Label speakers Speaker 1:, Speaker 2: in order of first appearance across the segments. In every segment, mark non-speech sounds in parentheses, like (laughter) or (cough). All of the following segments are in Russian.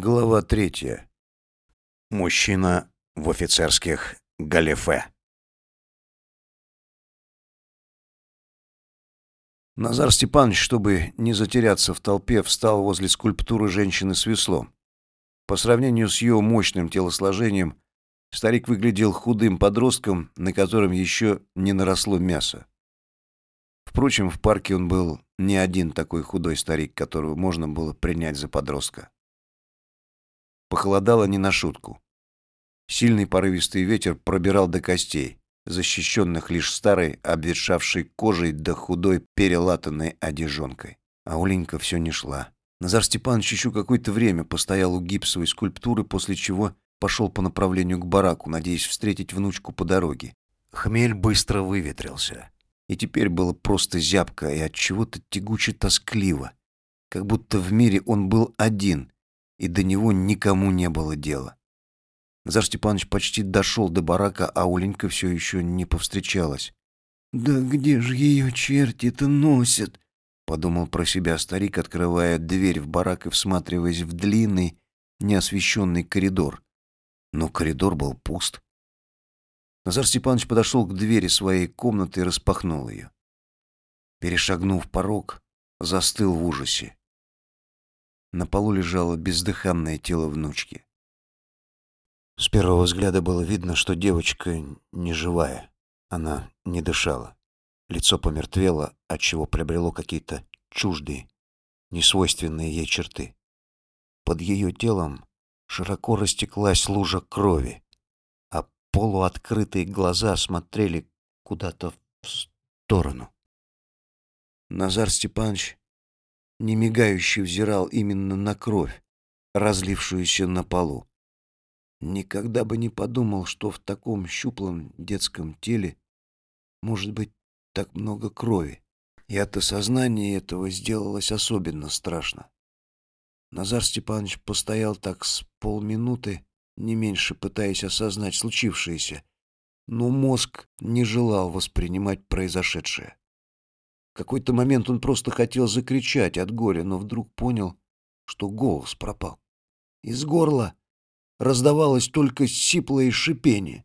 Speaker 1: Глава третья. Мужчина в офицерских галифе. Назар Степанович, чтобы не затеряться в толпе, встал возле скульптуры женщины с веслом. По сравнению с ее мощным телосложением, старик выглядел худым подростком, на котором еще не наросло мясо. Впрочем, в парке он был не один такой худой старик, которого можно было принять за подростка. Похолодало не на шутку. Сильный порывистый ветер пробирал до костей, защищенных лишь старой, обветшавшей кожей да худой перелатанной одежонкой. А Оленька все не шла. Назар Степанович еще какое-то время постоял у гипсовой скульптуры, после чего пошел по направлению к бараку, надеясь встретить внучку по дороге. Хмель быстро выветрился. И теперь было просто зябко и от чего-то тягуче тоскливо, как будто в мире он был один, и до него никому не было дела. Назар Степанович почти дошел до барака, а Оленька все еще не повстречалась. «Да где же ее черти-то носят?» — подумал про себя старик, открывая дверь в барак и всматриваясь в длинный, неосвещенный коридор. Но коридор был пуст. Назар Степанович подошел к двери своей комнаты и распахнул ее. Перешагнув порог, застыл в ужасе. На полу лежало бездыханное тело внучки. С первого взгляда было видно, что девочка не живая. Она не дышала. Лицо помертвело, отчего приобрело какие-то чуждые, несвойственные ей черты. Под ее телом широко растеклась лужа крови полуоткрытые глаза смотрели куда-то в сторону. Назар Степанович, не мигающе взирал именно на кровь, разлившуюся на полу. Никогда бы не подумал, что в таком щуплом детском теле может быть так много крови. И от осознания этого сделалось особенно страшно. Назар Степанович постоял так с полминуты, не меньше пытаясь осознать случившееся, но мозг не желал воспринимать произошедшее. Какой-то момент он просто хотел закричать от горя, но вдруг понял, что голос пропал. Из горла раздавалось только сиплое шипение.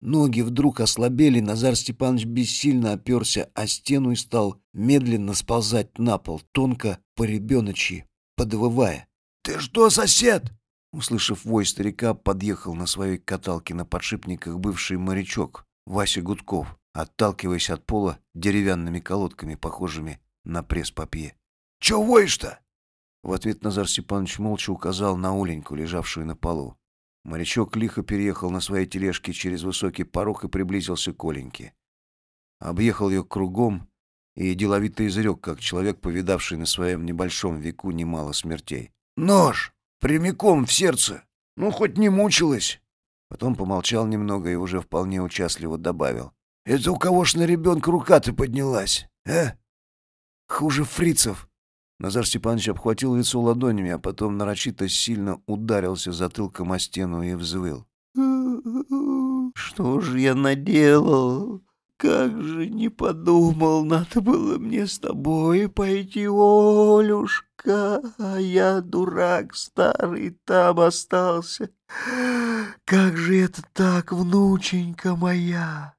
Speaker 1: Ноги вдруг ослабели, Назар Степанович бессильно оперся о стену и стал медленно сползать на пол, тонко по ребеночи, подвывая. «Ты что, сосед?» Услышав вой старика, подъехал на своей каталке на подшипниках бывший морячок Вася Гудков, отталкиваясь от пола деревянными колодками, похожими на пресс-папье. «Чё воешь-то?» В ответ Назар Степанович молча указал на Оленьку, лежавшую на полу. Морячок лихо переехал на своей тележке через высокий порог и приблизился к Оленьке. Объехал ее кругом и деловито изрек, как человек, повидавший на своем небольшом веку немало смертей. «Нож!» Прямиком в сердце. Ну, хоть не мучилась. Потом помолчал немного и уже вполне участливо добавил. Это у кого ж на ребенка рука-то поднялась, а? Хуже фрицев. Назар Степанович обхватил лицо ладонями, а потом нарочито сильно ударился затылком о стену и взвыл. (laughs) «Что же я наделал? Как же не подумал, надо было мне с тобой пойти, Олюшка, а я, дурак старый, там остался. Как же это так, внученька моя?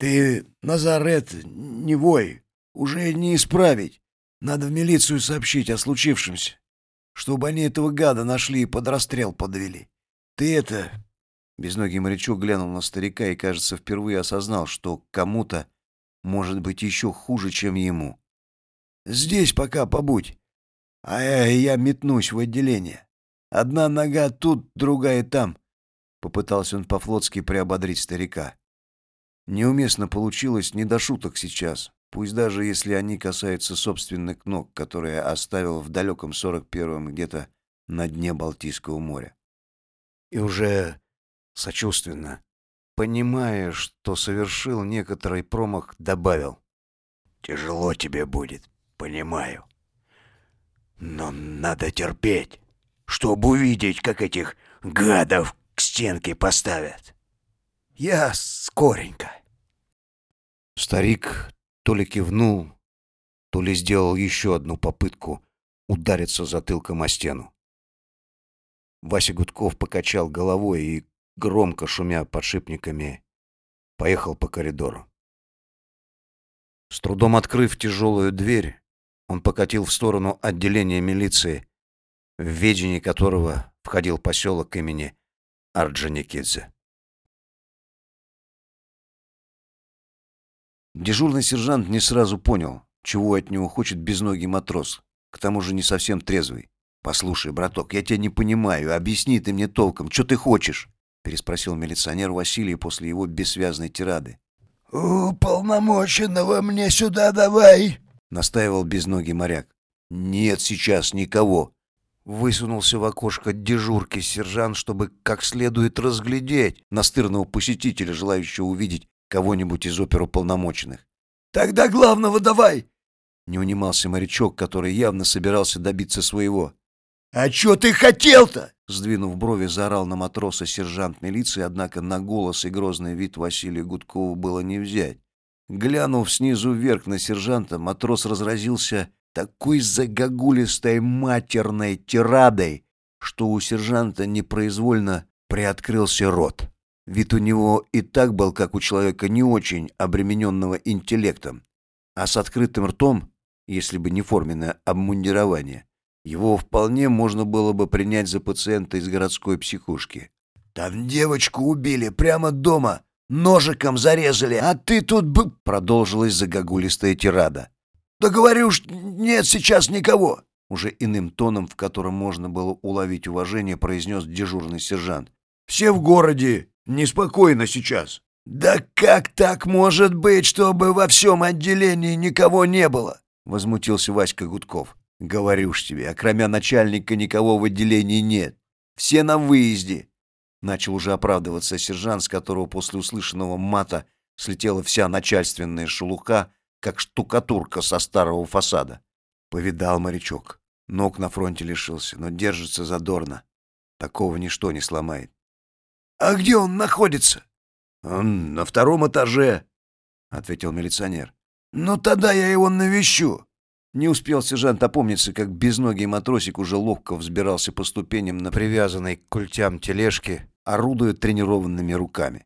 Speaker 1: Ты, Назарет, не вой, уже не исправить. Надо в милицию сообщить о случившемся, чтобы они этого гада нашли и под расстрел подвели. Ты это, Безногий морячок глянул на старика и, кажется, впервые осознал, что кому-то может быть еще хуже, чем ему. «Здесь пока побудь, а я, я метнусь в отделение. Одна нога тут, другая там», — попытался он по-флотски приободрить старика. Неуместно получилось не до шуток сейчас, пусть даже если они касаются собственных ног, которые оставил в далеком сорок первом где-то на дне Балтийского моря. И уже сочувственно, понимая, что совершил некоторый промах, добавил. «Тяжело тебе будет, понимаю. Но надо терпеть, чтобы увидеть, как этих гадов к стенке поставят. Я скоренько». Старик то ли кивнул, то ли сделал еще одну попытку удариться затылком о стену. Вася Гудков покачал головой и, громко шумя подшипниками, поехал по коридору. С трудом открыв тяжелую дверь, он покатил в сторону отделения милиции, в ведение которого входил поселок имени Орджоникидзе. Дежурный сержант не сразу понял, чего от него хочет безногий матрос, к тому же не совсем трезвый. «Послушай, браток, я тебя не понимаю, объясни ты мне толком, что ты хочешь?» переспросил милиционер Василий после его бессвязной тирады.
Speaker 2: «Уполномоченного мне сюда давай!»
Speaker 1: настаивал безногий моряк. «Нет сейчас никого!» Высунулся в окошко дежурки сержант, чтобы как следует разглядеть настырного посетителя, желающего увидеть кого-нибудь из оперуполномоченных.
Speaker 2: «Тогда главного давай!»
Speaker 1: Не унимался морячок, который явно собирался добиться своего.
Speaker 2: «А чё ты хотел-то?»
Speaker 1: Сдвинув брови, заорал на матроса сержант милиции, однако на голос и грозный вид Василия Гудкова было не взять. Глянув снизу вверх на сержанта, матрос разразился такой загогулистой матерной тирадой, что у сержанта непроизвольно приоткрылся рот. Вид у него и так был, как у человека не очень обремененного интеллектом. А с открытым ртом, если бы не форменное обмундирование, его вполне можно было бы принять за пациента из городской психушки.
Speaker 2: «Там девочку убили прямо дома, ножиком зарезали, а ты тут бы...»
Speaker 1: Продолжилась загогулистая тирада.
Speaker 2: «Да говорю ж, нет сейчас никого!»
Speaker 1: Уже иным тоном, в котором можно было уловить уважение, произнес дежурный сержант.
Speaker 2: «Все в городе, неспокойно сейчас». «Да как так может быть, чтобы во всем отделении никого не было?»
Speaker 1: Возмутился Васька Гудков. «Говорю ж тебе, окромя начальника никого в отделении нет. Все на выезде». Начал уже оправдываться сержант, с которого после услышанного мата слетела вся начальственная шелуха, как штукатурка со старого фасада. Повидал морячок. Ног на фронте лишился, но держится задорно. Такого ничто не сломает.
Speaker 2: «А где он находится?»
Speaker 1: «Он на втором этаже», — ответил милиционер.
Speaker 2: «Ну тогда я его навещу».
Speaker 1: Не успел сержант опомниться, как безногий матросик уже ловко взбирался по ступеням на привязанной к культям тележке, орудуя тренированными руками.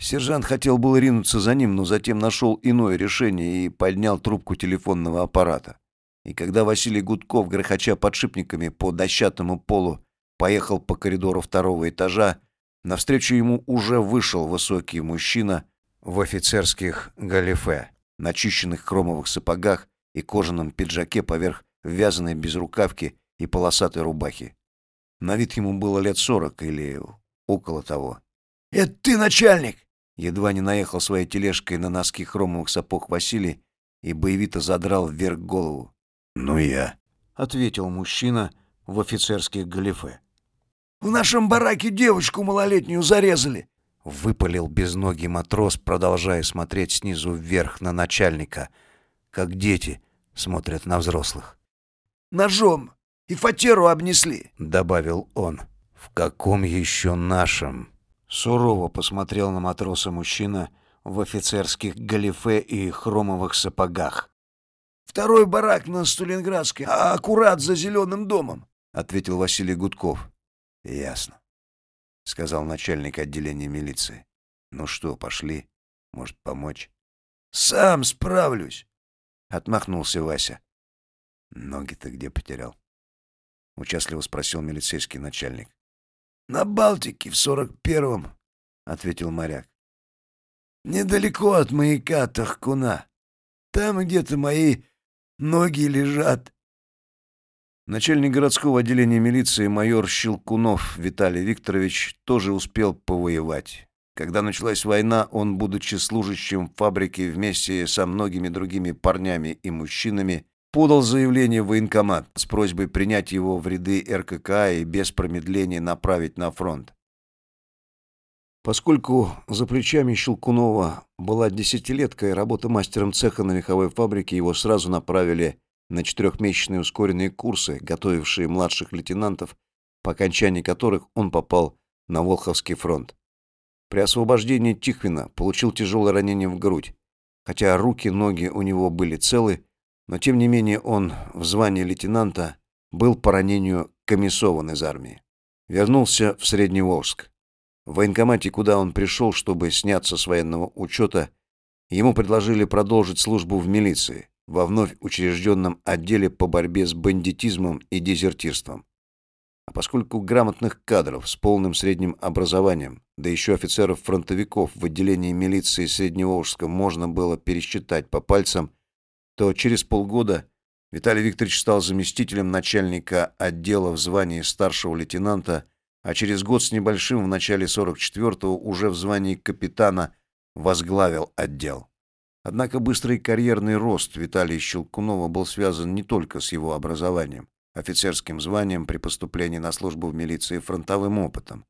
Speaker 1: Сержант хотел было ринуться за ним, но затем нашел иное решение и поднял трубку телефонного аппарата. И когда Василий Гудков, грохоча подшипниками по дощатому полу, поехал по коридору второго этажа, навстречу ему уже вышел высокий мужчина в офицерских галифе, начищенных хромовых сапогах и кожаном пиджаке поверх вязаной безрукавки и полосатой рубахи. На вид ему было лет сорок или около того.
Speaker 2: «Это ты начальник?»
Speaker 1: Едва не наехал своей тележкой на носки хромовых сапог Василий и боевито задрал вверх голову.
Speaker 2: «Ну я», —
Speaker 1: ответил мужчина в офицерских галифе.
Speaker 2: «В нашем бараке девочку малолетнюю зарезали», —
Speaker 1: выпалил безногий матрос, продолжая смотреть снизу вверх на начальника — как дети смотрят на взрослых.
Speaker 2: «Ножом и фатеру обнесли», —
Speaker 1: добавил он. «В каком еще нашем?» Сурово посмотрел на матроса мужчина в офицерских галифе и хромовых сапогах.
Speaker 2: «Второй барак на Сталинградской, а аккурат за зеленым домом», —
Speaker 1: ответил Василий Гудков. «Ясно», — сказал начальник отделения милиции. «Ну что, пошли? Может, помочь?»
Speaker 2: «Сам справлюсь»,
Speaker 1: Отмахнулся Вася. Ноги ты где потерял? Участливо спросил милицейский начальник.
Speaker 2: На Балтике в сорок первом, ответил моряк. Недалеко от маяка Тахкуна. Там где-то мои ноги лежат.
Speaker 1: Начальник городского отделения милиции майор Щелкунов Виталий Викторович тоже успел повоевать. Когда началась война, он, будучи служащим фабрики вместе со многими другими парнями и мужчинами, подал заявление в военкомат с просьбой принять его в ряды РКК и без промедления направить на фронт. Поскольку за плечами Щелкунова была десятилетка и работа мастером цеха на меховой фабрике, его сразу направили на четырехмесячные ускоренные курсы, готовившие младших лейтенантов, по окончании которых он попал на Волховский фронт. При освобождении Тихвина получил тяжелое ранение в грудь. Хотя руки, ноги у него были целы, но тем не менее он в звании лейтенанта был по ранению комиссован из армии. Вернулся в Средневолжск. В военкомате, куда он пришел, чтобы сняться с военного учета, ему предложили продолжить службу в милиции, во вновь учрежденном отделе по борьбе с бандитизмом и дезертирством. А поскольку грамотных кадров с полным средним образованием, да еще офицеров-фронтовиков в отделении милиции Средневолжска можно было пересчитать по пальцам, то через полгода Виталий Викторович стал заместителем начальника отдела в звании старшего лейтенанта, а через год с небольшим в начале 44-го уже в звании капитана возглавил отдел. Однако быстрый карьерный рост Виталия Щелкунова был связан не только с его образованием, офицерским званием при поступлении на службу в милиции фронтовым опытом,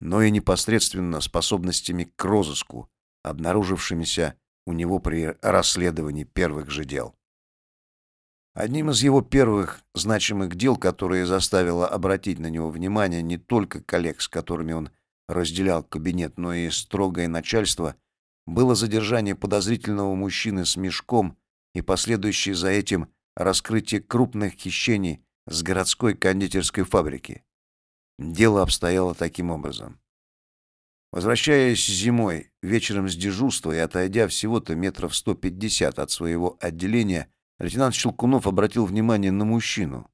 Speaker 1: но и непосредственно способностями к розыску, обнаружившимися у него при расследовании первых же дел. Одним из его первых значимых дел, которое заставило обратить на него внимание не только коллег, с которыми он разделял кабинет, но и строгое начальство, было задержание подозрительного мужчины с мешком и последующее за этим раскрытие крупных хищений с городской кондитерской фабрики. Дело обстояло таким образом. Возвращаясь зимой вечером с дежурства и отойдя всего-то метров 150 от своего отделения, лейтенант Щелкунов обратил внимание на мужчину,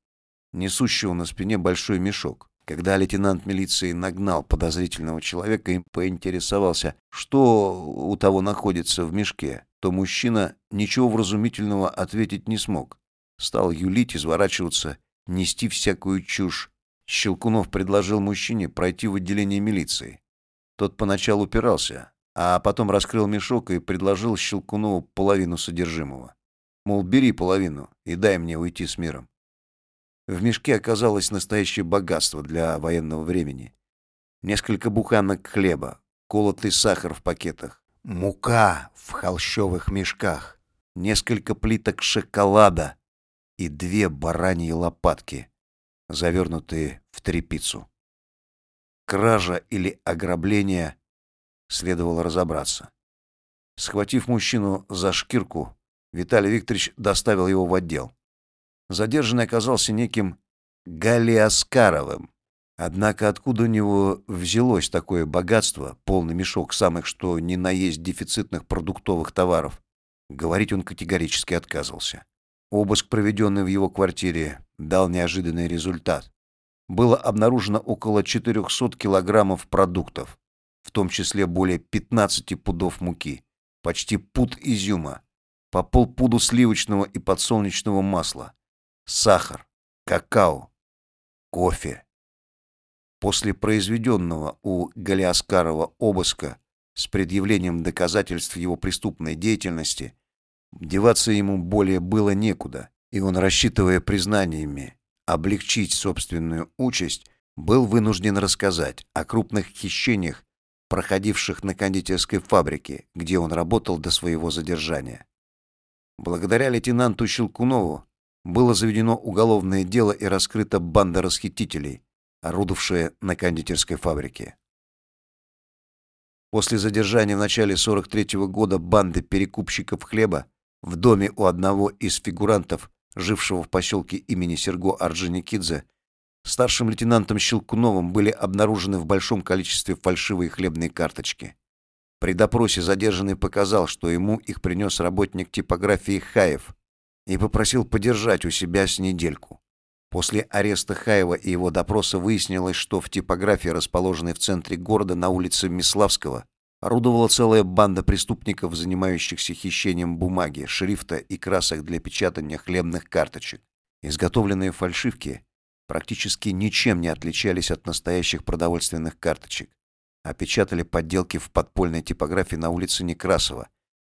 Speaker 1: несущего на спине большой мешок. Когда лейтенант милиции нагнал подозрительного человека и поинтересовался, что у того находится в мешке, то мужчина ничего вразумительного ответить не смог. Стал юлить, изворачиваться, нести всякую чушь. Щелкунов предложил мужчине пройти в отделение милиции. Тот поначалу упирался, а потом раскрыл мешок и предложил Щелкунову половину содержимого. Мол, бери половину и дай мне уйти с миром. В мешке оказалось настоящее богатство для военного времени. Несколько буханок хлеба, колотый сахар в пакетах, мука в холщовых мешках, несколько плиток шоколада и две бараньи лопатки, завернутые в тряпицу. Кража или ограбление следовало разобраться. Схватив мужчину за шкирку, Виталий Викторович доставил его в отдел. Задержанный оказался неким Галиаскаровым. Однако откуда у него взялось такое богатство, полный мешок самых что ни на есть дефицитных продуктовых товаров, говорить он категорически отказывался. Обыск, проведенный в его квартире, дал неожиданный результат. Было обнаружено около 400 килограммов продуктов, в том числе более 15 пудов муки, почти пуд изюма, по полпуду сливочного и подсолнечного масла, сахар, какао, кофе. После произведенного у Галиаскарова обыска с предъявлением доказательств его преступной деятельности, деваться ему более было некуда, и он, рассчитывая признаниями облегчить собственную участь, был вынужден рассказать о крупных хищениях, проходивших на кондитерской фабрике, где он работал до своего задержания. Благодаря лейтенанту Щелкунову было заведено уголовное дело и раскрыта банда расхитителей, орудовавшая на кондитерской фабрике. После задержания в начале 43 -го года банды перекупщиков хлеба в доме у одного из фигурантов, жившего в поселке имени Серго Орджоникидзе, старшим лейтенантом Щелкуновым были обнаружены в большом количестве фальшивые хлебные карточки. При допросе задержанный показал, что ему их принес работник типографии Хаев и попросил подержать у себя с недельку. После ареста Хаева и его допроса выяснилось, что в типографии, расположенной в центре города на улице Миславского, орудовала целая банда преступников, занимающихся хищением бумаги, шрифта и красок для печатания хлебных карточек. Изготовленные фальшивки практически ничем не отличались от настоящих продовольственных карточек опечатали подделки в подпольной типографии на улице Некрасова,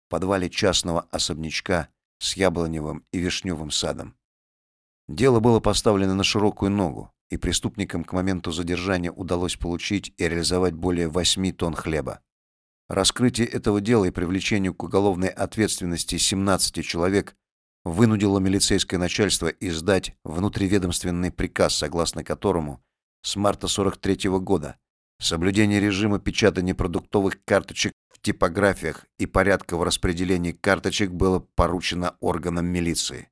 Speaker 1: в подвале частного особнячка с яблоневым и вишневым садом. Дело было поставлено на широкую ногу, и преступникам к моменту задержания удалось получить и реализовать более 8 тонн хлеба. Раскрытие этого дела и привлечению к уголовной ответственности 17 человек вынудило милицейское начальство издать внутриведомственный приказ, согласно которому с марта 43 -го года Соблюдение режима печатания продуктовых карточек в типографиях и порядка в распределении карточек было поручено органам милиции,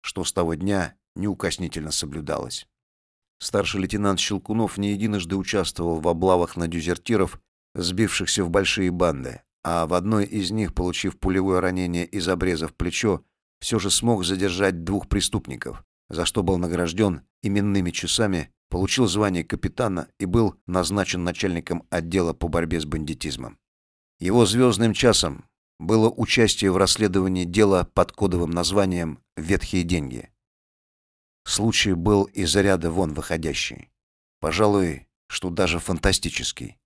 Speaker 1: что с того дня неукоснительно соблюдалось. Старший лейтенант Щелкунов не единожды участвовал в облавах на дезертиров, сбившихся в большие банды, а в одной из них, получив пулевое ранение из обреза в плечо, все же смог задержать двух преступников, за что был награжден именными часами, получил звание капитана и был назначен начальником отдела по борьбе с бандитизмом. Его звездным часом было участие в расследовании дела под кодовым названием «Ветхие деньги». Случай был из ряда вон выходящий. Пожалуй, что даже фантастический.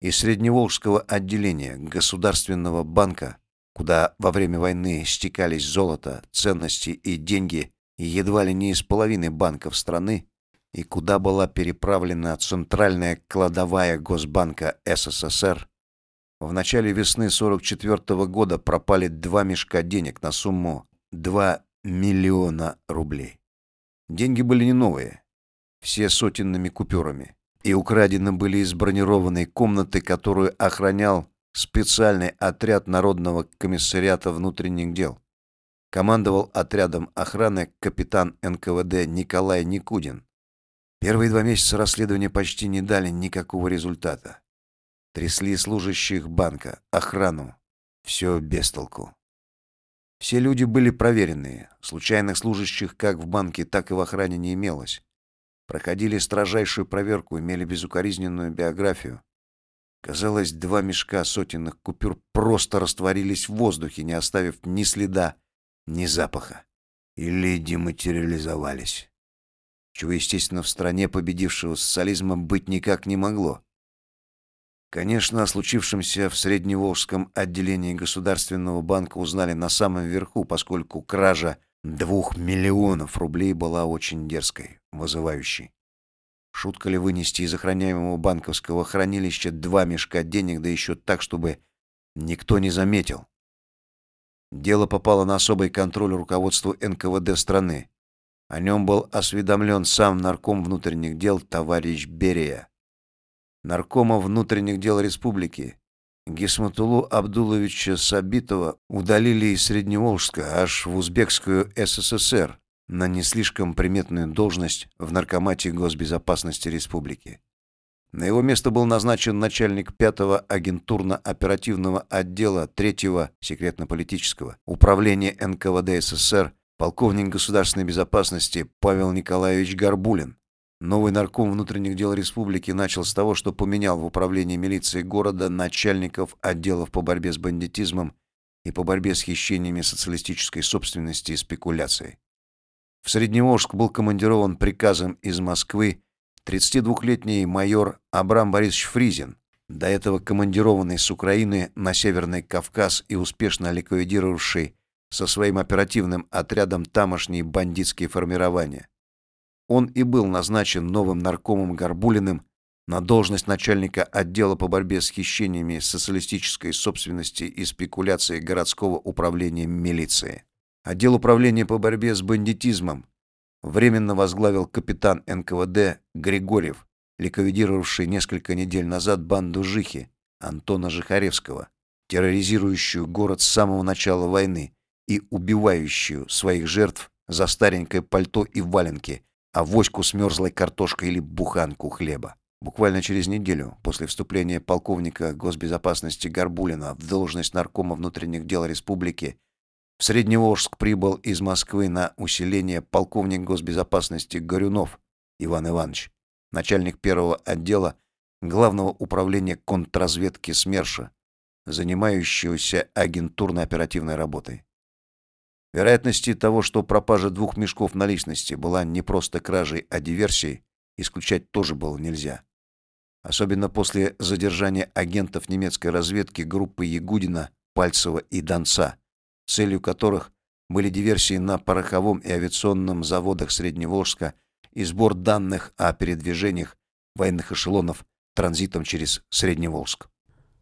Speaker 1: Из Средневолжского отделения Государственного банка, куда во время войны стекались золото, ценности и деньги едва ли не из половины банков страны, и куда была переправлена центральная кладовая Госбанка СССР, в начале весны 44 -го года пропали два мешка денег на сумму 2 миллиона рублей. Деньги были не новые, все сотенными купюрами, и украдены были из бронированной комнаты, которую охранял специальный отряд Народного комиссариата внутренних дел. Командовал отрядом охраны капитан НКВД Николай Никудин. Первые два месяца расследования почти не дали никакого результата. Трясли служащих банка, охрану. Все без толку. Все люди были проверенные. Случайных служащих как в банке, так и в охране не имелось. Проходили строжайшую проверку, имели безукоризненную биографию. Казалось, два мешка сотенных купюр просто растворились в воздухе, не оставив ни следа, ни запаха. Или дематериализовались. Чего, естественно, в стране победившего социализма быть никак не могло. Конечно, о случившемся в Средневолжском отделении Государственного банка узнали на самом верху, поскольку кража двух миллионов рублей была очень дерзкой, вызывающей. Шутка ли вынести из охраняемого банковского хранилища два мешка денег, да еще так, чтобы никто не заметил? Дело попало на особый контроль руководству НКВД страны. О нем был осведомлен сам нарком внутренних дел товарищ Берия наркома внутренних дел республики Гисматулу Абдуловича Сабитова удалили из Средневолжска аж в Узбекскую СССР на не слишком приметную должность в наркомате госбезопасности республики. На его место был назначен начальник 5-го агентурно-оперативного отдела 3-го секретно-политического управления НКВД СССР полковник государственной безопасности Павел Николаевич Горбулин, Новый нарком внутренних дел республики начал с того, что поменял в управлении милиции города начальников отделов по борьбе с бандитизмом и по борьбе с хищениями социалистической собственности и спекуляцией. В Средневолжск был командирован приказом из Москвы 32-летний майор Абрам Борисович Фризин, до этого командированный с Украины на Северный Кавказ и успешно ликвидировавший со своим оперативным отрядом тамошние бандитские формирования. Он и был назначен новым наркомом Горбулиным на должность начальника отдела по борьбе с хищениями социалистической собственности и спекуляцией городского управления милиции. Отдел управления по борьбе с бандитизмом временно возглавил капитан НКВД Григорьев, ликвидировавший несколько недель назад банду Жихи Антона Жихаревского, терроризирующую город с самого начала войны и убивающую своих жертв за старенькое пальто и валенки – авоську с мерзлой картошкой или буханку хлеба. Буквально через неделю после вступления полковника госбезопасности Горбулина в должность наркома внутренних дел республики в Средневолжск прибыл из Москвы на усиление полковник госбезопасности Горюнов Иван Иванович, начальник первого отдела Главного управления контрразведки СМЕРШа, занимающегося агентурно-оперативной работой. Вероятности того, что пропажа двух мешков наличности была не просто кражей, а диверсией, исключать тоже было нельзя. Особенно после задержания агентов немецкой разведки группы Ягудина, Пальцева и Донца, целью которых были диверсии на пороховом и авиационном заводах Средневолжска и сбор данных о передвижениях военных эшелонов транзитом через Средневолжск.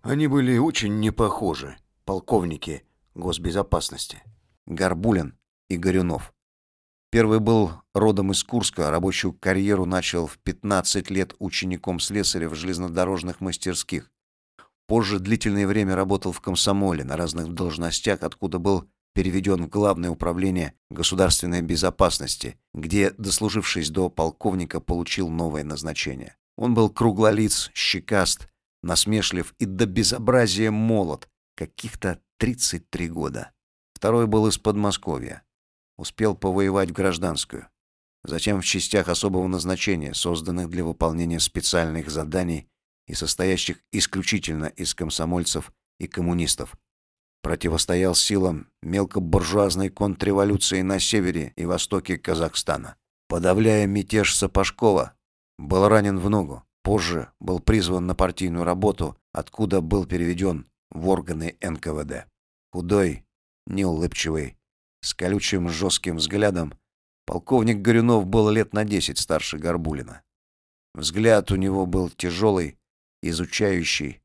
Speaker 1: Они были очень не похожи, полковники госбезопасности. Горбулин и Горюнов. Первый был родом из Курска, рабочую карьеру начал в 15 лет учеником слесаря в железнодорожных мастерских. Позже длительное время работал в комсомоле на разных должностях, откуда был переведен в Главное управление государственной безопасности, где, дослужившись до полковника, получил новое назначение. Он был круглолиц, щекаст, насмешлив и до безобразия молод, каких-то 33 года. Второй был из Подмосковья. Успел повоевать в гражданскую. Затем в частях особого назначения, созданных для выполнения специальных заданий и состоящих исключительно из комсомольцев и коммунистов. Противостоял силам мелкобуржуазной контрреволюции на севере и востоке Казахстана. Подавляя мятеж Сапожкова, был ранен в ногу. Позже был призван на партийную работу, откуда был переведен в органы НКВД. Худой, неулыбчивый, с колючим жестким взглядом, полковник Горюнов был лет на десять старше Горбулина. Взгляд у него был тяжелый, изучающий,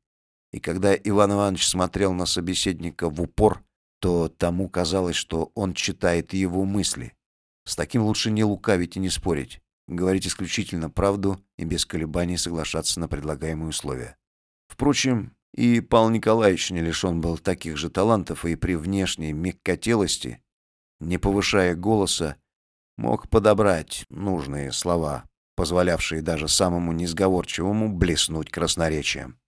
Speaker 1: и когда Иван Иванович смотрел на собеседника в упор, то тому казалось, что он читает его мысли. С таким лучше не лукавить и не спорить, говорить исключительно правду и без колебаний соглашаться на предлагаемые условия. Впрочем, и Павел Николаевич не лишен был таких же талантов и при внешней мягкотелости, не повышая голоса, мог подобрать нужные слова, позволявшие даже самому несговорчивому блеснуть красноречием.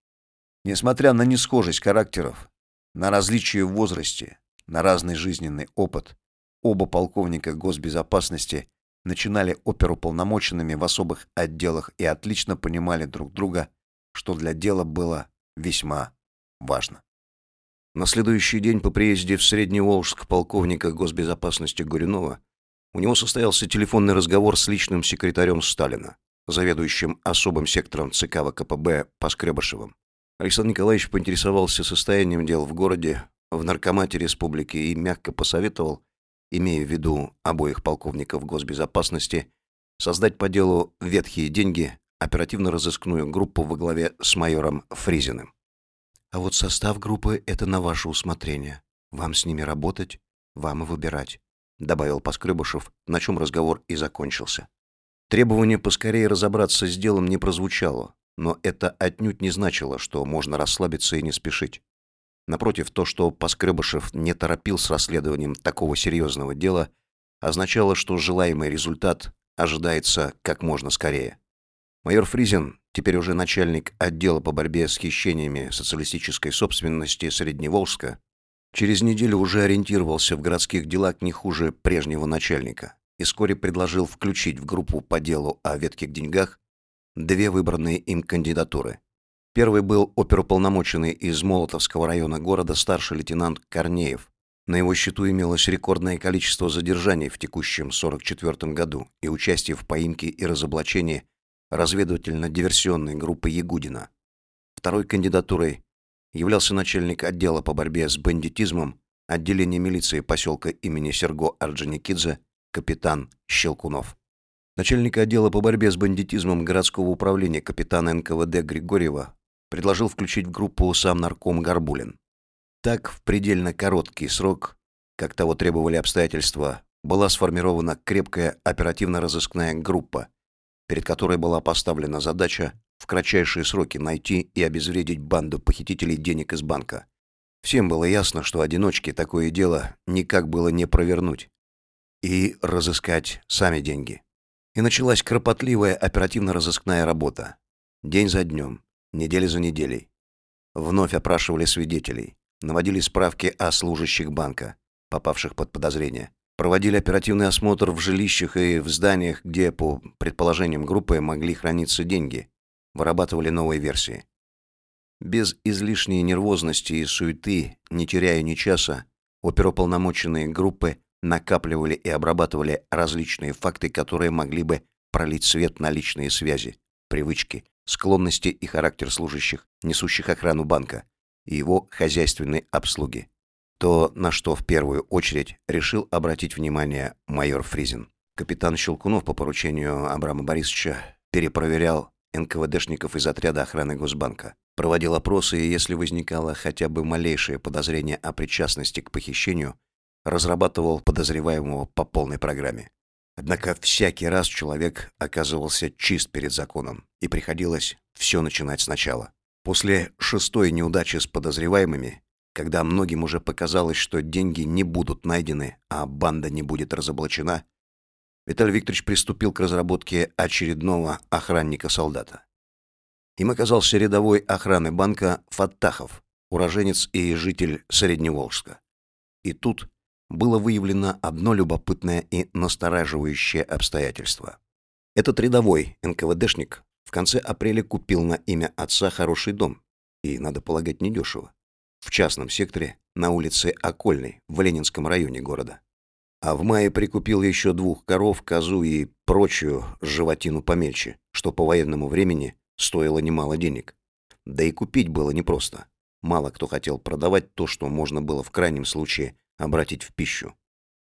Speaker 1: Несмотря на несхожесть характеров, на различие в возрасте, на разный жизненный опыт, оба полковника госбезопасности начинали оперуполномоченными в особых отделах и отлично понимали друг друга, что для дела было весьма важно. На следующий день по приезде в Средневолжск полковника госбезопасности Горюнова у него состоялся телефонный разговор с личным секретарем Сталина, заведующим особым сектором ЦК ВКПБ Поскребышевым. Александр Николаевич поинтересовался состоянием дел в городе, в наркомате республики и мягко посоветовал, имея в виду обоих полковников госбезопасности, создать по делу ветхие деньги оперативно-розыскную группу во главе с майором Фризиным. А вот состав группы — это на ваше усмотрение. Вам с ними работать, вам и выбирать», — добавил Поскребышев, на чем разговор и закончился. Требование поскорее разобраться с делом не прозвучало, но это отнюдь не значило, что можно расслабиться и не спешить. Напротив, то, что Поскребышев не торопил с расследованием такого серьезного дела, означало, что желаемый результат ожидается как можно скорее. Майор Фризин, теперь уже начальник отдела по борьбе с хищениями социалистической собственности Средневолжска, через неделю уже ориентировался в городских делах не хуже прежнего начальника и вскоре предложил включить в группу по делу о ветких деньгах две выбранные им кандидатуры. Первый был оперуполномоченный из Молотовского района города старший лейтенант Корнеев. На его счету имелось рекордное количество задержаний в текущем 44 году и участие в поимке и разоблачении разведывательно-диверсионной группы Ягудина. Второй кандидатурой являлся начальник отдела по борьбе с бандитизмом отделения милиции поселка имени Серго Орджоникидзе капитан Щелкунов. Начальник отдела по борьбе с бандитизмом городского управления капитана НКВД Григорьева предложил включить в группу сам нарком Горбулин. Так, в предельно короткий срок, как того требовали обстоятельства, была сформирована крепкая оперативно-розыскная группа, перед которой была поставлена задача в кратчайшие сроки найти и обезвредить банду похитителей денег из банка. Всем было ясно, что одиночке такое дело никак было не провернуть. И разыскать сами деньги. И началась кропотливая оперативно-розыскная работа. День за днем, неделя за неделей. Вновь опрашивали свидетелей, наводили справки о служащих банка, попавших под подозрение. Проводили оперативный осмотр в жилищах и в зданиях, где, по предположениям группы, могли храниться деньги. Вырабатывали новые версии. Без излишней нервозности и суеты, не теряя ни часа, оперуполномоченные группы накапливали и обрабатывали различные факты, которые могли бы пролить свет на личные связи, привычки, склонности и характер служащих, несущих охрану банка, и его хозяйственной обслуги то, на что в первую очередь решил обратить внимание майор Фризин. Капитан Щелкунов по поручению Абрама Борисовича перепроверял НКВДшников из отряда охраны Госбанка, проводил опросы и, если возникало хотя бы малейшее подозрение о причастности к похищению, разрабатывал подозреваемого по полной программе. Однако всякий раз человек оказывался чист перед законом, и приходилось все начинать сначала. После шестой неудачи с подозреваемыми когда многим уже показалось, что деньги не будут найдены, а банда не будет разоблачена, Виталий Викторович приступил к разработке очередного охранника-солдата. Им оказался рядовой охраны банка Фаттахов, уроженец и житель Средневолжска. И тут было выявлено одно любопытное и настораживающее обстоятельство. Этот рядовой НКВДшник в конце апреля купил на имя отца хороший дом, и, надо полагать, недешево, в частном секторе на улице Окольной в Ленинском районе города. А в мае прикупил еще двух коров, козу и прочую животину помельче, что по военному времени стоило немало денег. Да и купить было непросто. Мало кто хотел продавать то, что можно было в крайнем случае обратить в пищу.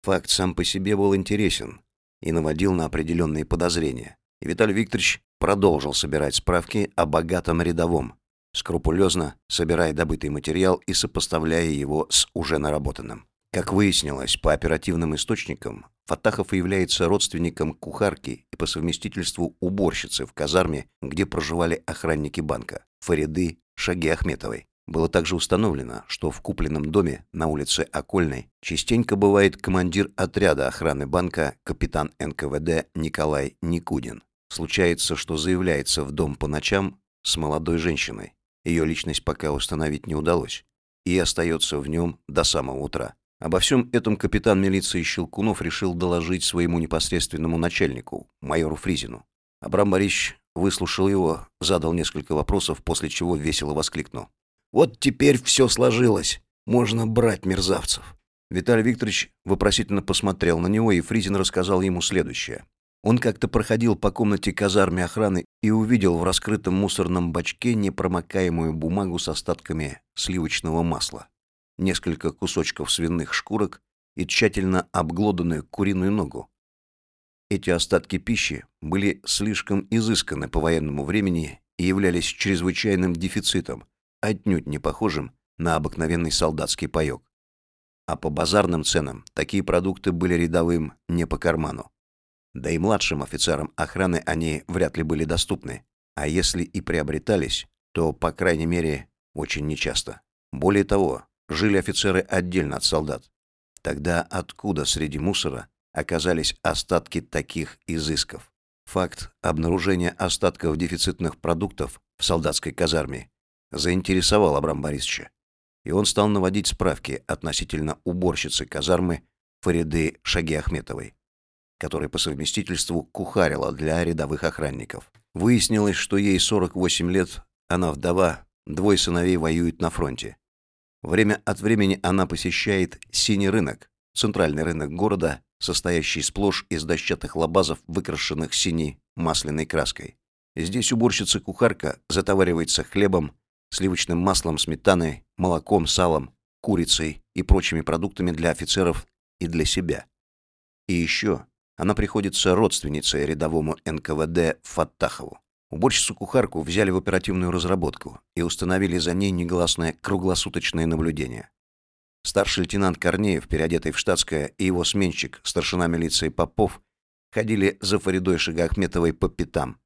Speaker 1: Факт сам по себе был интересен и наводил на определенные подозрения. И Виталий Викторович продолжил собирать справки о богатом рядовом, скрупулезно собирая добытый материал и сопоставляя его с уже наработанным. Как выяснилось по оперативным источникам, Фатахов является родственником кухарки и по совместительству уборщицы в казарме, где проживали охранники банка Фариды Шаги Ахметовой. Было также установлено, что в купленном доме на улице Окольной частенько бывает командир отряда охраны банка капитан НКВД Николай Никудин. Случается, что заявляется в дом по ночам с молодой женщиной. Ее личность пока установить не удалось. И остается в нем до самого утра. Обо всем этом капитан милиции Щелкунов решил доложить своему непосредственному начальнику, майору Фризину. Абрам Борисович выслушал его, задал несколько вопросов, после чего весело воскликнул. Вот теперь все сложилось. Можно брать мерзавцев. Виталий Викторович вопросительно посмотрел на него, и Фризин рассказал ему следующее. Он как-то проходил по комнате казарме охраны и увидел в раскрытом мусорном бачке непромокаемую бумагу с остатками сливочного масла, несколько кусочков свиных шкурок и тщательно обглоданную куриную ногу. Эти остатки пищи были слишком изысканы по военному времени и являлись чрезвычайным дефицитом, отнюдь не похожим на обыкновенный солдатский паёк. А по базарным ценам такие продукты были рядовым не по карману. Да и младшим офицерам охраны они вряд ли были доступны, а если и приобретались, то, по крайней мере, очень нечасто. Более того, жили офицеры отдельно от солдат. Тогда откуда среди мусора оказались остатки таких изысков? Факт обнаружения остатков дефицитных продуктов в солдатской казарме заинтересовал Абрам Борисовича, и он стал наводить справки относительно уборщицы казармы Фариды Шаги Ахметовой, которая по совместительству кухарила для рядовых охранников. Выяснилось, что ей 48 лет, она вдова, двое сыновей воюют на фронте. Время от времени она посещает Синий рынок, центральный рынок города, состоящий сплошь из дощатых лабазов, выкрашенных синей масляной краской. Здесь уборщица-кухарка затоваривается хлебом, сливочным маслом, сметаной, молоком, салом, курицей и прочими продуктами для офицеров и для себя. И еще она приходится родственницей рядовому НКВД Фаттахову. Уборщицу-кухарку взяли в оперативную разработку и установили за ней негласное круглосуточное наблюдение. Старший лейтенант Корнеев, переодетый в штатское, и его сменщик, старшина милиции Попов, ходили за Фаридой Шагахметовой по пятам,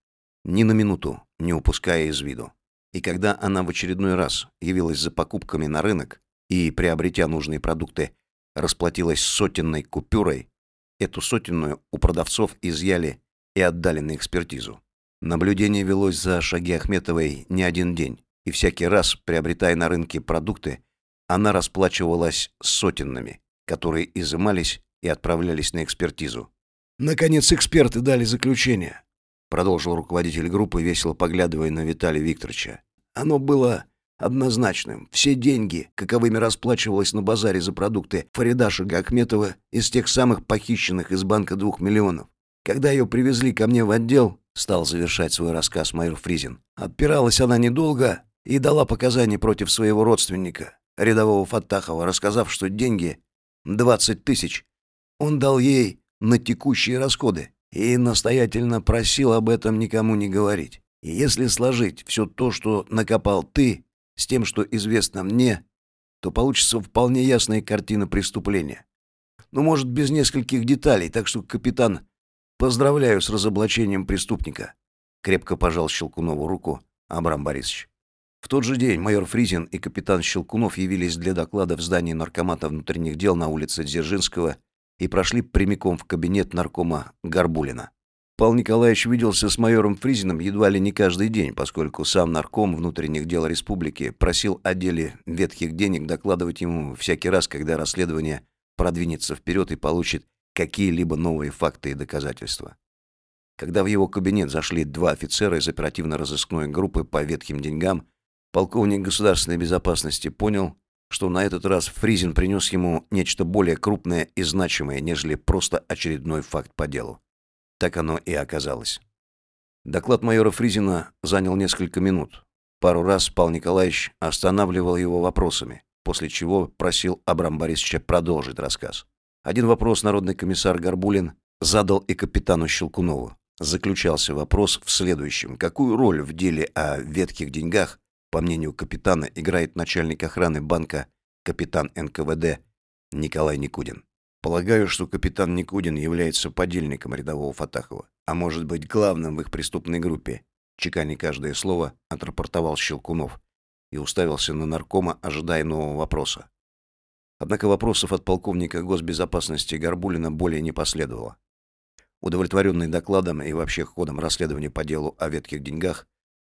Speaker 1: ни на минуту не упуская из виду. И когда она в очередной раз явилась за покупками на рынок и, приобретя нужные продукты, расплатилась сотенной купюрой, эту сотенную у продавцов изъяли и отдали на экспертизу. Наблюдение велось за Шаги Ахметовой не один день, и всякий раз, приобретая на рынке продукты, она расплачивалась сотенными, которые изымались и отправлялись на экспертизу.
Speaker 2: Наконец эксперты дали заключение,
Speaker 1: продолжил руководитель группы, весело поглядывая на Виталия Викторовича.
Speaker 2: Оно было однозначным. Все деньги, каковыми расплачивалась на базаре за продукты Фарида Шагахметова из тех самых похищенных из банка двух миллионов. Когда ее привезли ко мне в отдел, стал завершать свой рассказ майор Фризин. Отпиралась она недолго и дала показания против своего родственника, рядового Фаттахова, рассказав, что деньги 20 тысяч он дал ей на текущие расходы и настоятельно просил об этом никому не говорить. И если сложить все то, что накопал ты, с тем, что известно мне, то получится вполне ясная картина преступления. Ну, может, без нескольких деталей, так что, капитан, поздравляю с разоблачением преступника.
Speaker 1: Крепко пожал Щелкунову руку Абрам Борисович. В тот же день майор Фризин и капитан Щелкунов явились для доклада в здании Наркомата внутренних дел на улице Дзержинского и прошли прямиком в кабинет наркома Горбулина. Павел Николаевич виделся с майором Фризиным едва ли не каждый день, поскольку сам нарком внутренних дел республики просил о деле ветхих денег докладывать ему всякий раз, когда расследование продвинется вперед и получит какие-либо новые факты и доказательства. Когда в его кабинет зашли два офицера из оперативно-розыскной группы по ветхим деньгам, полковник государственной безопасности понял, что на этот раз Фризин принес ему нечто более крупное и значимое, нежели просто очередной факт по делу. Так оно и оказалось. Доклад майора Фризина занял несколько минут. Пару раз Павел Николаевич останавливал его вопросами, после чего просил Абрам Борисовича продолжить рассказ. Один вопрос народный комиссар Горбулин задал и капитану Щелкунову. Заключался вопрос в следующем. Какую роль в деле о ветхих деньгах, по мнению капитана, играет начальник охраны банка капитан НКВД Николай Никудин? Полагаю, что капитан Никудин является подельником рядового Фатахова, а может быть главным в их преступной группе. Чеканя каждое слово, отрапортовал Щелкунов и уставился на наркома, ожидая нового вопроса. Однако вопросов от полковника госбезопасности Горбулина более не последовало. Удовлетворенный докладом и вообще ходом расследования по делу о ветхих деньгах,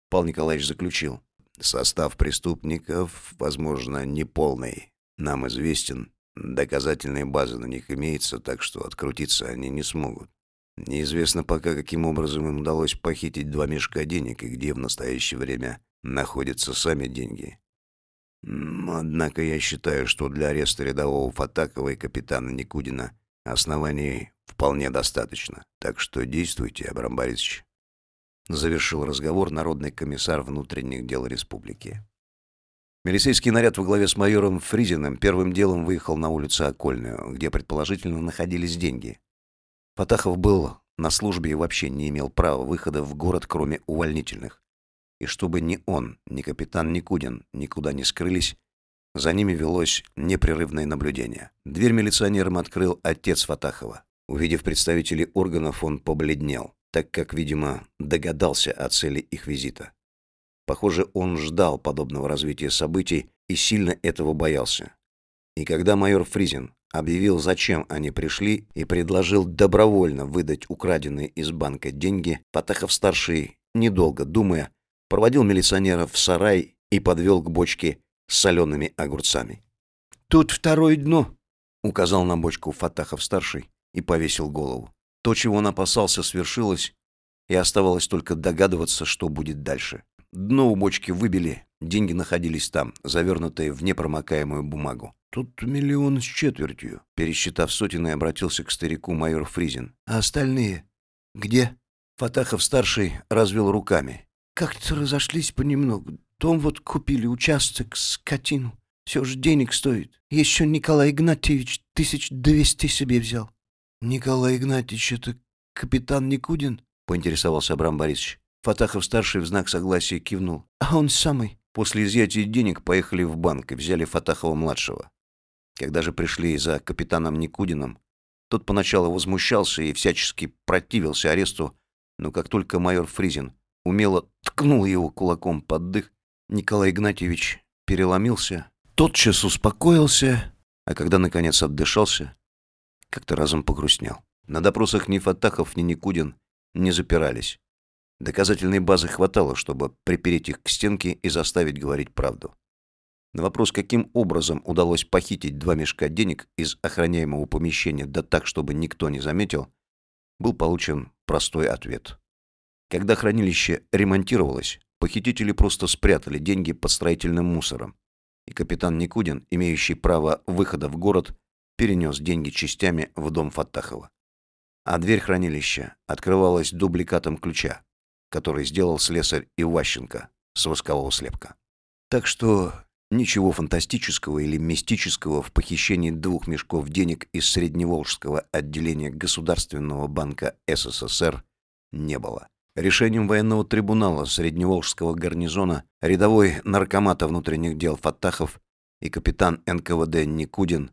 Speaker 1: Павел Николаевич заключил. Состав преступников, возможно, неполный. Нам известен. Доказательные базы на них имеются, так что открутиться они не смогут. Неизвестно пока, каким образом им удалось похитить два мешка денег и где в настоящее время находятся сами деньги. Однако я считаю, что для ареста рядового Фатакова и капитана Никудина оснований вполне достаточно. Так что действуйте, Абрам Борисович. Завершил разговор народный комиссар внутренних дел республики. Милицейский наряд во главе с майором Фризиным первым делом выехал на улицу Окольную, где предположительно находились деньги. Фатахов был на службе и вообще не имел права выхода в город, кроме увольнительных и чтобы ни он, ни капитан Никудин никуда не скрылись, за ними велось непрерывное наблюдение. Дверь милиционерам открыл отец Фатахова. Увидев представителей органов, он побледнел, так как, видимо, догадался о цели их визита. Похоже, он ждал подобного развития событий и сильно этого боялся. И когда майор Фризин объявил, зачем они пришли, и предложил добровольно выдать украденные из банка деньги, Фатахов-старший, недолго думая, проводил милиционеров в сарай и подвел к бочке с солеными огурцами.
Speaker 2: «Тут второе дно», —
Speaker 1: указал на бочку Фатахов-старший и повесил голову. То, чего он опасался, свершилось, и оставалось только догадываться, что будет дальше. Дно у бочки выбили, деньги находились там, завернутые в непромокаемую бумагу.
Speaker 2: «Тут миллион с четвертью», — пересчитав сотины, обратился к старику майор Фризин. «А остальные? Где?»
Speaker 1: Фатахов-старший развел руками.
Speaker 2: Как-то разошлись понемногу. Дом вот купили, участок, скотину. Все же денег стоит. Еще Николай Игнатьевич тысяч двести себе взял. Николай Игнатьевич, это капитан Никудин?
Speaker 1: Поинтересовался Абрам Борисович. Фатахов-старший в знак согласия кивнул.
Speaker 2: А он самый.
Speaker 1: После изъятия денег поехали в банк и взяли Фатахова-младшего. Когда же пришли за капитаном Никудиным, тот поначалу возмущался и всячески противился аресту, но как только майор Фризин умело ткнул его кулаком под дых. Николай Игнатьевич переломился, тотчас успокоился, а когда наконец отдышался, как-то разом погрустнел. На допросах ни Фатахов, ни Никудин не запирались. Доказательной базы хватало, чтобы припереть их к стенке и заставить говорить правду. На вопрос, каким образом удалось похитить два мешка денег из охраняемого помещения да так, чтобы никто не заметил, был получен простой ответ. Когда хранилище ремонтировалось, похитители просто спрятали деньги под строительным мусором. И капитан Никудин, имеющий право выхода в город, перенес деньги частями в дом Фаттахова. А дверь хранилища открывалась дубликатом ключа, который сделал слесарь Иващенко с воскового слепка. Так что ничего фантастического или мистического в похищении двух мешков денег из Средневолжского отделения Государственного банка СССР не было. Решением военного трибунала Средневолжского гарнизона рядовой наркомата внутренних дел Фаттахов и капитан НКВД Никудин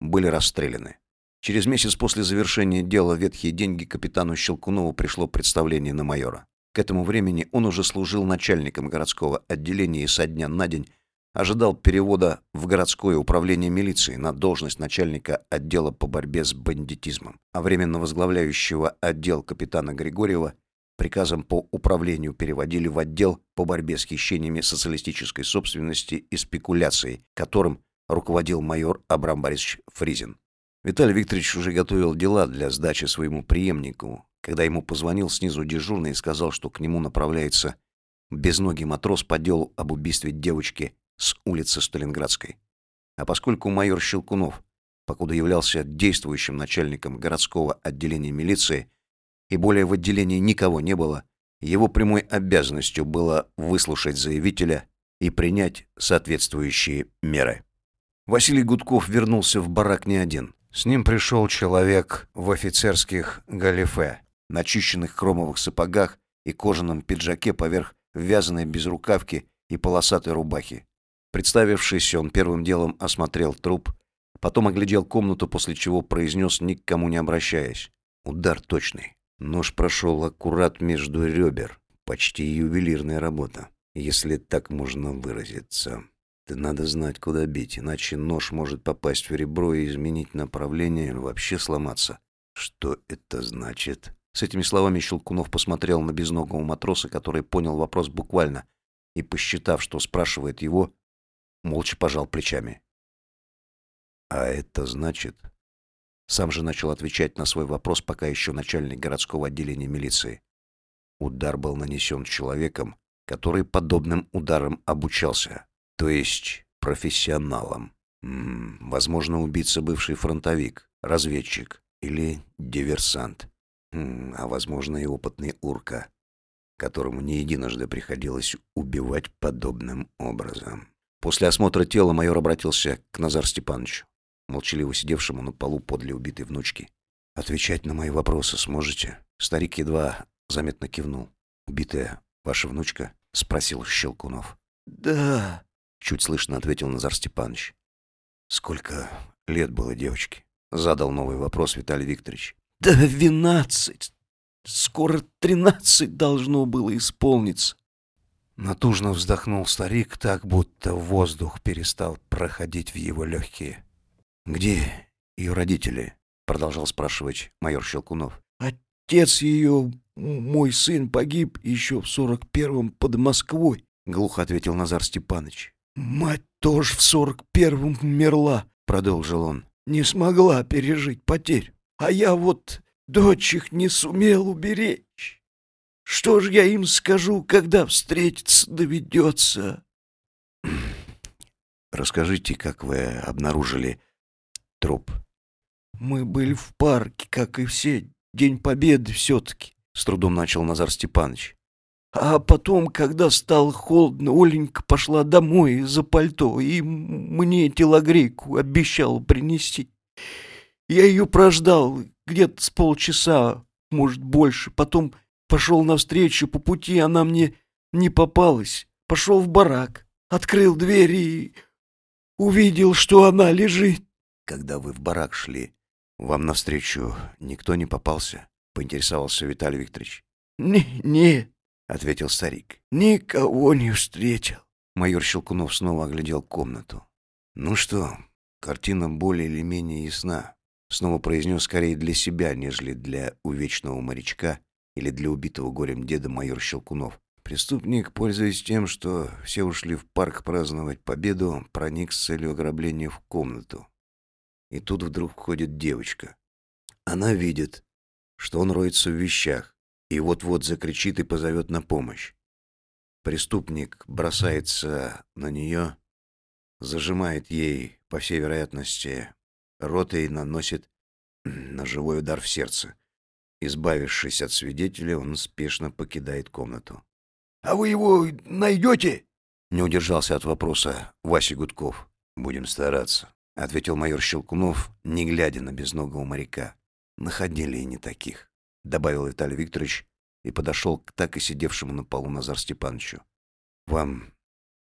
Speaker 1: были расстреляны. Через месяц после завершения дела «Ветхие деньги» капитану Щелкунову пришло представление на майора. К этому времени он уже служил начальником городского отделения и со дня на день ожидал перевода в городское управление милиции на должность начальника отдела по борьбе с бандитизмом, а временно возглавляющего отдел капитана Григорьева приказом по управлению переводили в отдел по борьбе с хищениями социалистической собственности и спекуляцией, которым руководил майор Абрам Борисович Фризин. Виталий Викторович уже готовил дела для сдачи своему преемнику, когда ему позвонил снизу дежурный и сказал, что к нему направляется безногий матрос по делу об убийстве девочки с улицы Сталинградской. А поскольку майор Щелкунов, покуда являлся действующим начальником городского отделения милиции, и более в отделении никого не было, его прямой обязанностью было выслушать заявителя и принять соответствующие меры. Василий Гудков вернулся в барак не один. С ним пришел человек в офицерских галифе, начищенных хромовых сапогах и кожаном пиджаке поверх вязаной безрукавки и полосатой рубахи. Представившись, он первым делом осмотрел труп, потом оглядел комнату, после чего произнес, ни к кому не обращаясь. Удар точный. Нож прошел аккурат между ребер. Почти ювелирная работа, если так можно выразиться. Да надо знать, куда бить, иначе нож может попасть в ребро и изменить направление или вообще сломаться. Что это значит? С этими словами Щелкунов посмотрел на безногого матроса, который понял вопрос буквально, и, посчитав, что спрашивает его, молча пожал плечами. «А это значит...» Сам же начал отвечать на свой вопрос, пока еще начальник городского отделения милиции. Удар был нанесен человеком, который подобным ударом обучался, то есть профессионалом. М -м, возможно, убийца бывший фронтовик, разведчик или диверсант. А возможно и опытный урка, которому не единожды приходилось убивать подобным образом. После осмотра тела майор обратился к Назару Степановичу, молчаливо сидевшему на полу подле убитой внучки. «Отвечать на мои вопросы сможете?» Старик едва заметно кивнул. «Убитая ваша внучка?» — спросил Щелкунов.
Speaker 2: «Да», —
Speaker 1: чуть слышно ответил Назар Степанович. «Сколько лет было девочке?» — задал новый вопрос Виталий Викторович.
Speaker 2: «Двенадцать. Скоро тринадцать должно было исполниться».
Speaker 1: Натужно вздохнул старик, так будто воздух перестал проходить в его легкие. «Где ее родители?» — продолжал спрашивать майор Щелкунов.
Speaker 2: «Отец ее, мой сын, погиб еще в сорок первом под Москвой», — глухо ответил Назар Степанович. «Мать тоже в сорок первом умерла», — продолжил он. «Не смогла пережить потерь. А я вот дочь их не сумел уберечь». Что ж я им скажу, когда встретиться доведется?
Speaker 1: Расскажите, как вы обнаружили труп.
Speaker 2: Мы были в парке, как и все. День Победы все-таки, с трудом начал Назар Степанович. А потом, когда стало холодно, Оленька пошла домой за пальто и мне телогрейку обещала принести. Я ее прождал где-то с полчаса, может, больше. Потом Пошел навстречу, по пути она мне не попалась. Пошел в барак, открыл дверь и увидел, что она лежит.
Speaker 1: Когда вы в барак шли, вам навстречу никто не попался? Поинтересовался Виталий Викторович.
Speaker 2: Не, нет,
Speaker 1: ответил старик.
Speaker 2: Никого не встретил.
Speaker 1: Майор Щелкунов снова оглядел комнату. Ну что, картина более или менее ясна. Снова произнес скорее для себя, нежели для увечного морячка, или для убитого горем деда майор Щелкунов. Преступник, пользуясь тем, что все ушли в парк праздновать победу, проник с целью ограбления в комнату. И тут вдруг входит девочка. Она видит, что он роется в вещах, и вот-вот закричит и позовет на помощь. Преступник бросается на нее, зажимает ей, по всей вероятности, рот и наносит ножевой удар в сердце. Избавившись от свидетеля, он спешно покидает комнату.
Speaker 2: «А вы его найдете?»
Speaker 1: Не удержался от вопроса Вася Гудков. «Будем стараться», — ответил майор Щелкунов, не глядя на безногого моряка. «Находили и не таких», — добавил Виталий Викторович и подошел к так и сидевшему на полу Назар Степановичу. «Вам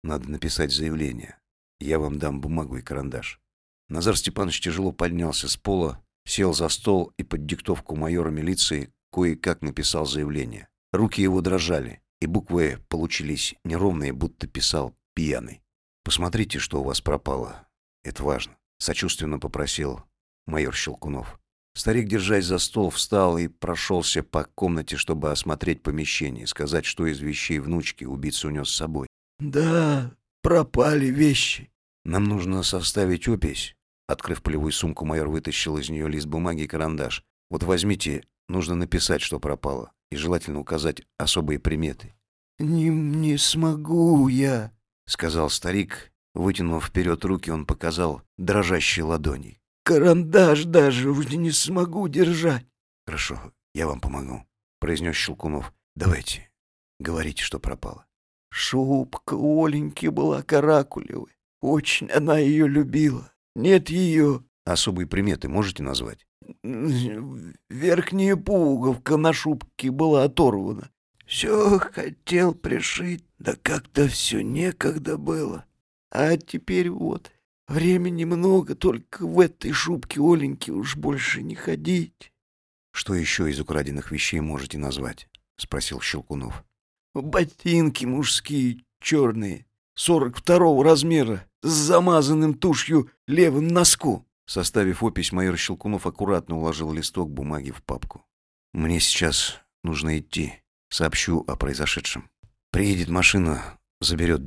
Speaker 1: надо написать заявление. Я вам дам бумагу и карандаш». Назар Степанович тяжело поднялся с пола, сел за стол и под диктовку майора милиции кое-как написал заявление. Руки его дрожали, и буквы получились неровные, будто писал пьяный. «Посмотрите, что у вас пропало. Это важно», — сочувственно попросил майор Щелкунов. Старик, держась за стол, встал и прошелся по комнате, чтобы осмотреть помещение, сказать, что из вещей внучки убийца унес с собой.
Speaker 2: «Да, пропали вещи».
Speaker 1: «Нам нужно составить опись». Открыв полевую сумку, майор вытащил из нее лист бумаги и карандаш. «Вот возьмите, нужно написать, что пропало, и желательно указать особые приметы».
Speaker 2: «Не, не смогу я», —
Speaker 1: сказал старик. Вытянув вперед руки, он показал дрожащие ладони.
Speaker 2: Карандаш даже уже не смогу держать.
Speaker 1: Хорошо, я вам помогу, произнес Щелкунов. Давайте, говорите, что пропало.
Speaker 2: Шубка Оленьки была каракулевой. Очень она ее любила. Нет ее.
Speaker 1: Особые приметы можете назвать?
Speaker 2: Верхняя пуговка на шубке была оторвана. Все хотел пришить, да как-то все некогда было. А теперь вот Времени много, только в этой шубке Оленьки уж больше не ходить.
Speaker 1: — Что еще из украденных вещей можете назвать? — спросил Щелкунов.
Speaker 2: — Ботинки мужские, черные, сорок второго размера, с замазанным тушью левым носку.
Speaker 1: Составив опись, майор Щелкунов аккуратно уложил листок бумаги в папку. «Мне сейчас нужно идти. Сообщу о произошедшем. Приедет машина, заберет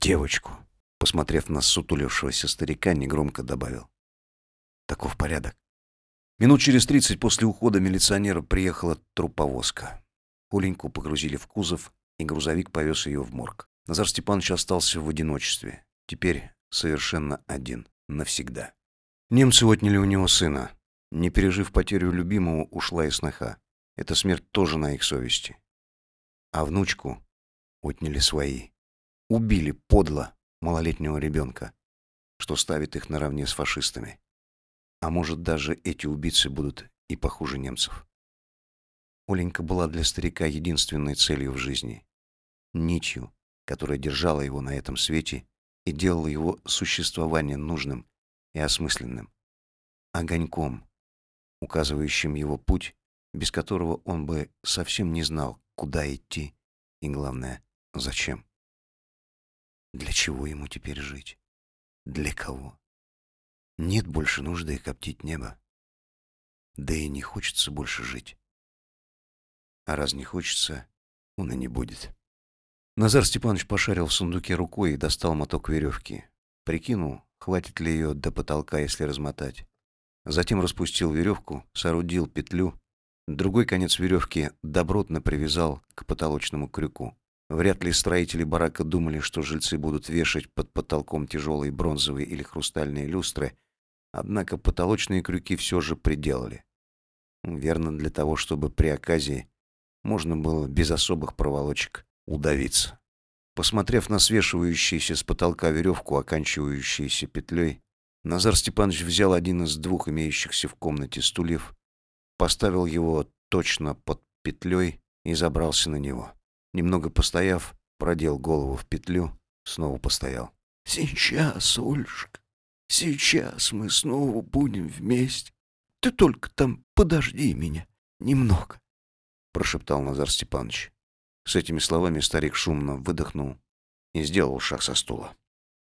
Speaker 1: девочку» посмотрев на сутулившегося старика, негромко добавил. Таков порядок. Минут через тридцать после ухода милиционера приехала труповозка. Оленьку погрузили в кузов, и грузовик повез ее в морг. Назар Степанович остался в одиночестве. Теперь совершенно один. Навсегда. Немцы отняли у него сына. Не пережив потерю любимого, ушла и сноха. Эта смерть тоже на их совести. А внучку отняли свои. Убили подло, малолетнего ребенка, что ставит их наравне с фашистами. А может, даже эти убийцы будут и похуже немцев. Оленька была для старика единственной целью в жизни. Нитью, которая держала его на этом свете и делала его существование нужным и осмысленным. Огоньком, указывающим его путь, без которого он бы совсем не знал, куда идти и, главное, зачем. Для чего ему теперь жить? Для кого? Нет больше нужды коптить небо. Да и не хочется больше жить. А раз не хочется, он и не будет. Назар Степанович пошарил в сундуке рукой и достал моток веревки. Прикинул, хватит ли ее до потолка, если размотать. Затем распустил веревку, соорудил петлю. Другой конец веревки добротно привязал к потолочному крюку. Вряд ли строители барака думали, что жильцы будут вешать под потолком тяжелые бронзовые или хрустальные люстры, однако потолочные крюки все же приделали. Верно, для того, чтобы при оказии можно было без особых проволочек удавиться. Посмотрев на свешивающуюся с потолка веревку, оканчивающуюся петлей, Назар Степанович взял один из двух имеющихся в комнате стульев, поставил его точно под петлей и забрался на него. Немного постояв, продел голову в петлю, снова постоял.
Speaker 2: «Сейчас, Ольшка, сейчас мы снова будем вместе. Ты только там подожди меня немного», —
Speaker 1: прошептал Назар Степанович. С этими словами старик шумно выдохнул и сделал шаг со стула.